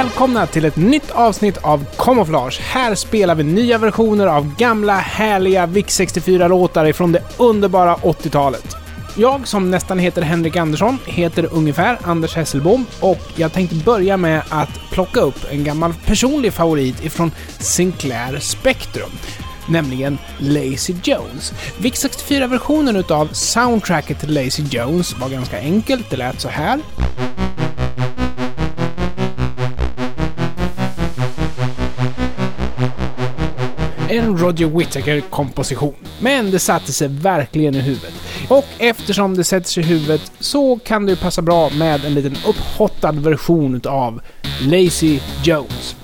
Välkomna till ett nytt avsnitt av Camouflage. Här spelar vi nya versioner av gamla härliga VIC-64-låtar ifrån det underbara 80-talet. Jag som nästan heter Henrik Andersson heter ungefär Anders Hesselbom och jag tänkte börja med att plocka upp en gammal personlig favorit ifrån Sinclair Spectrum nämligen Lazy Jones. VIC-64-versionen utav soundtracket till Lazy Jones var ganska enkelt, det lät så här. Roger Whittaker-komposition. Men det satte sig verkligen i huvudet. Och eftersom det sätter sig i huvudet så kan det ju passa bra med en liten upphottad version utav Lazy Jones.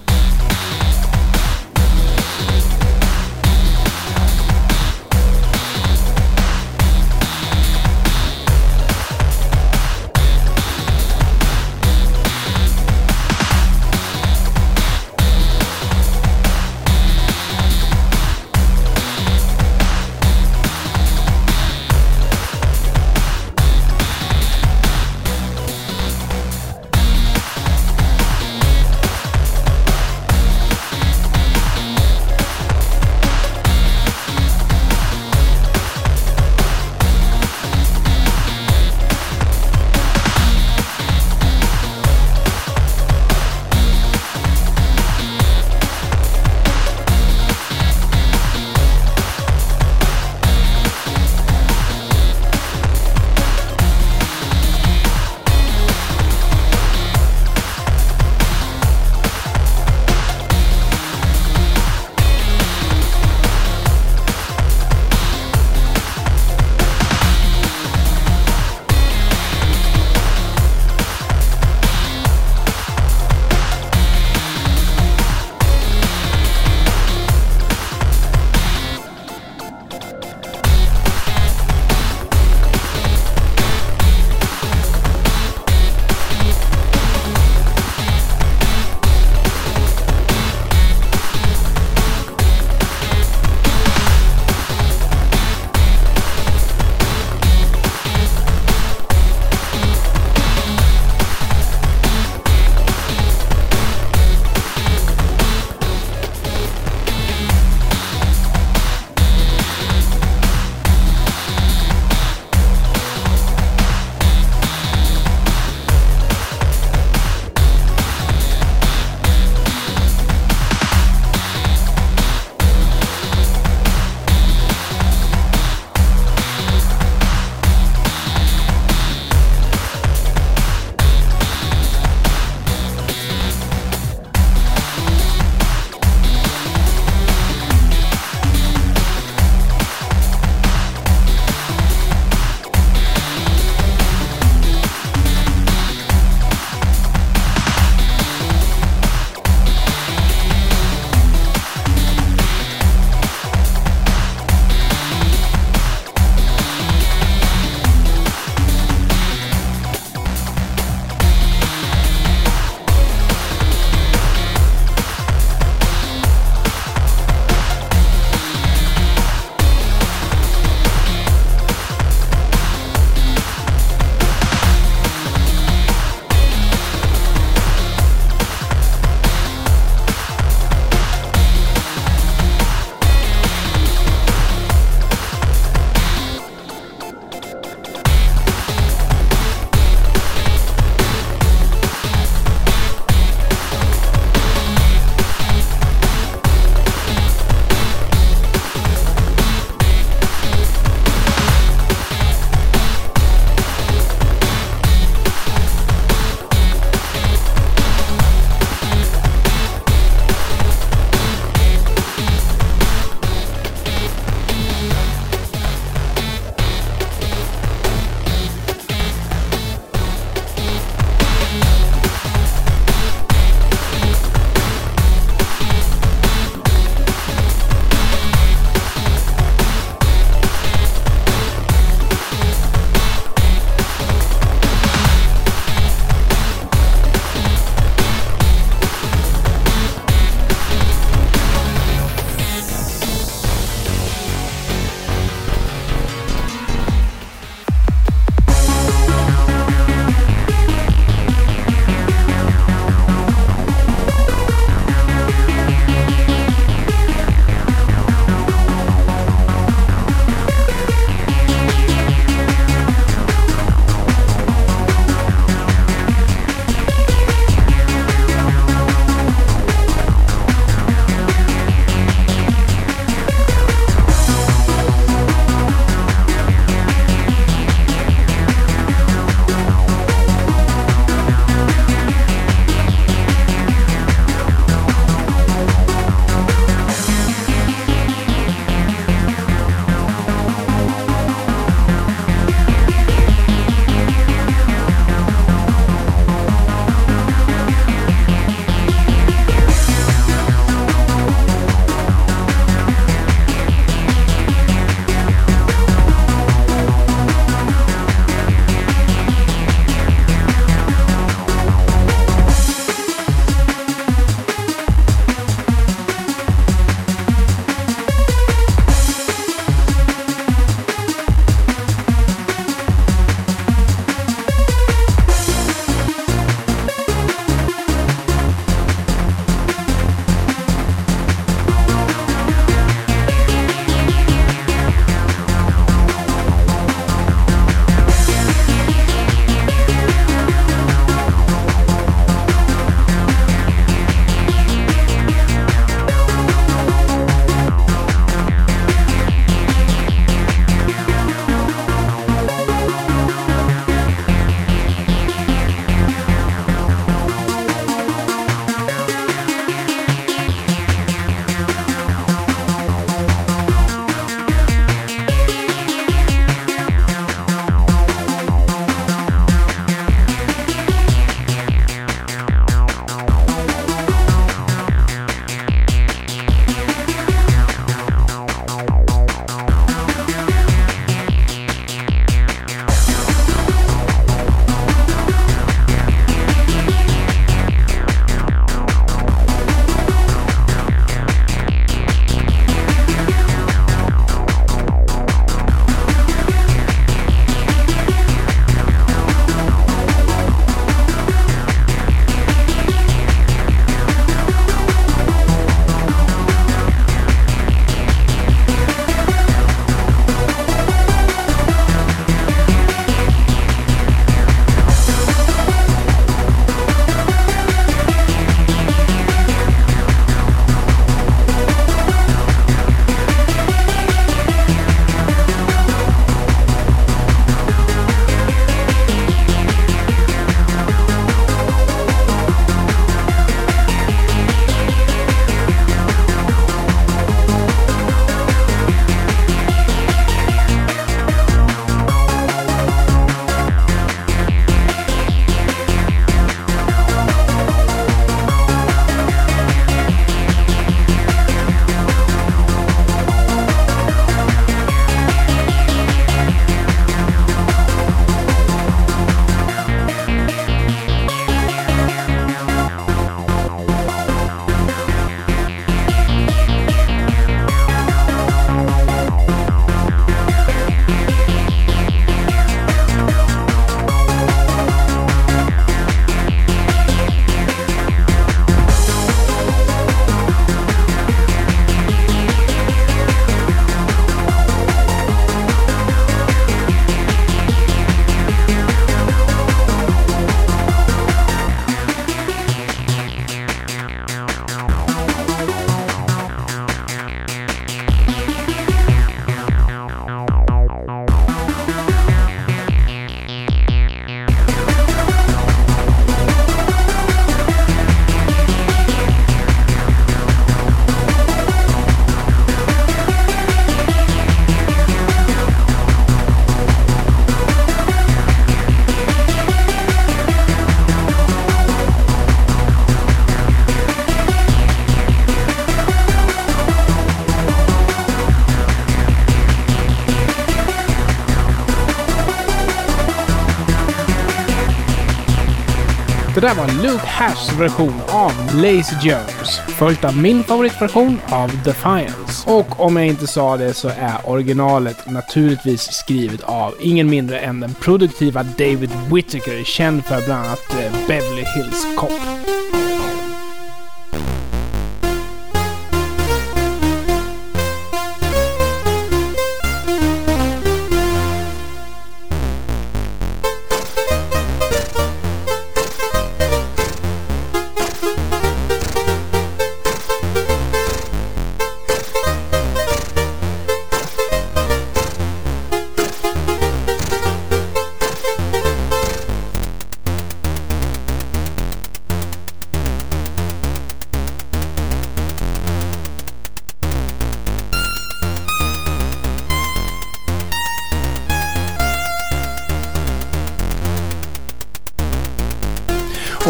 Det där var Luke Hashs version av Lazy Jones, följt av min favoritversion av Defiance. Och om jag inte sa det så är originalet naturligtvis skrivet av ingen mindre än den produktiva David Whittaker, känd för bland annat eh, Beverly Hills Cop.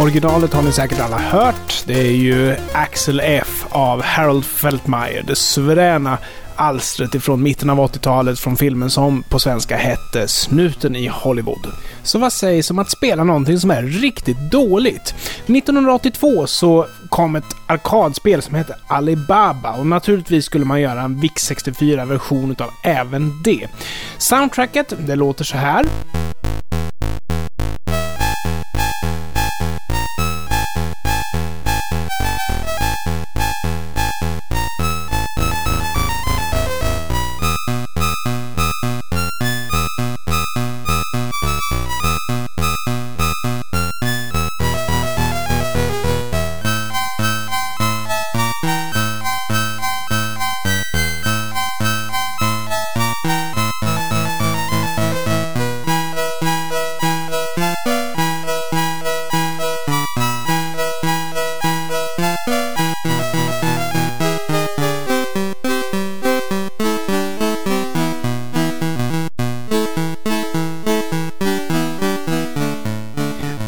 Originalet har ni säkert alla hört. Det är ju Axel F av Harold Feltmeyer, det suveräna alstret ifrån mitten av 80-talet från filmen som på svenska hette Snuten i Hollywood. Så vad sägs om att spela någonting som är riktigt dåligt? 1982 så kom ett arkadspel som hette Alibaba och naturligtvis skulle man göra en VIX 64-version utav även det. Soundtracket, det låter så här.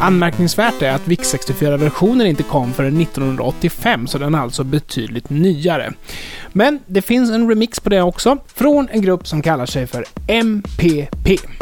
Anmärkningsvärt är att VIX 64-versionen inte kom förrän 1985, så den är alltså betydligt nyare. Men det finns en remix på det också, från en grupp som kallar sig för MPP.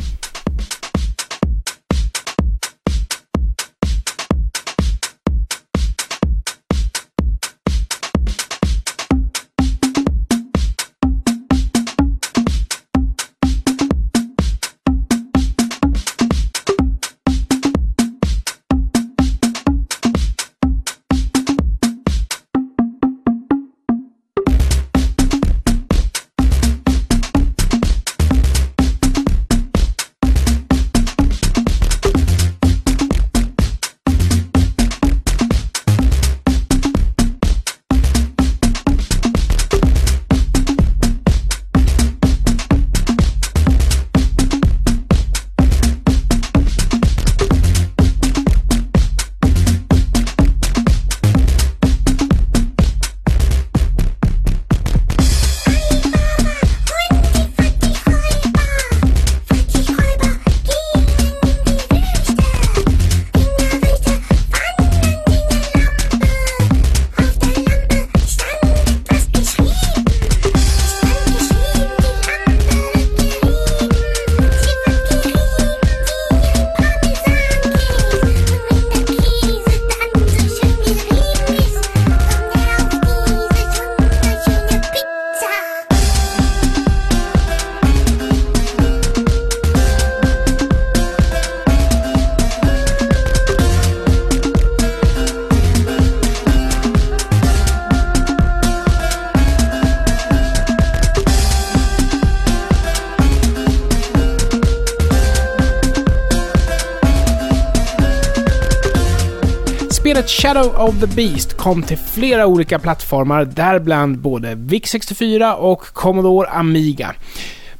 Shadow of the Beast kom till flera olika plattformar, däribland både VIC-64 och Commodore Amiga.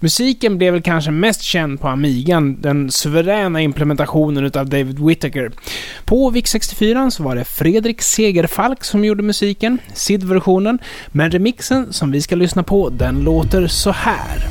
Musiken blev väl kanske mest känd på Amigan, den suveräna implementationen utav David Whittaker. På VIC-64 så var det Fredrik Segerfalk som gjorde musiken, SID-versionen, men remixen som vi ska lyssna på, den låter så här.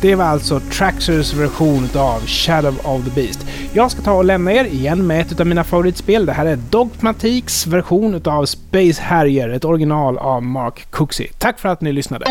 Det var alltså Traxers version av Shadow of the Beast. Jag ska ta och lämna er igen med ett av mina favoritspel. Det här är Dogmatiks version av Space Harrier, ett original av Mark Cooksey. Tack för att ni lyssnade!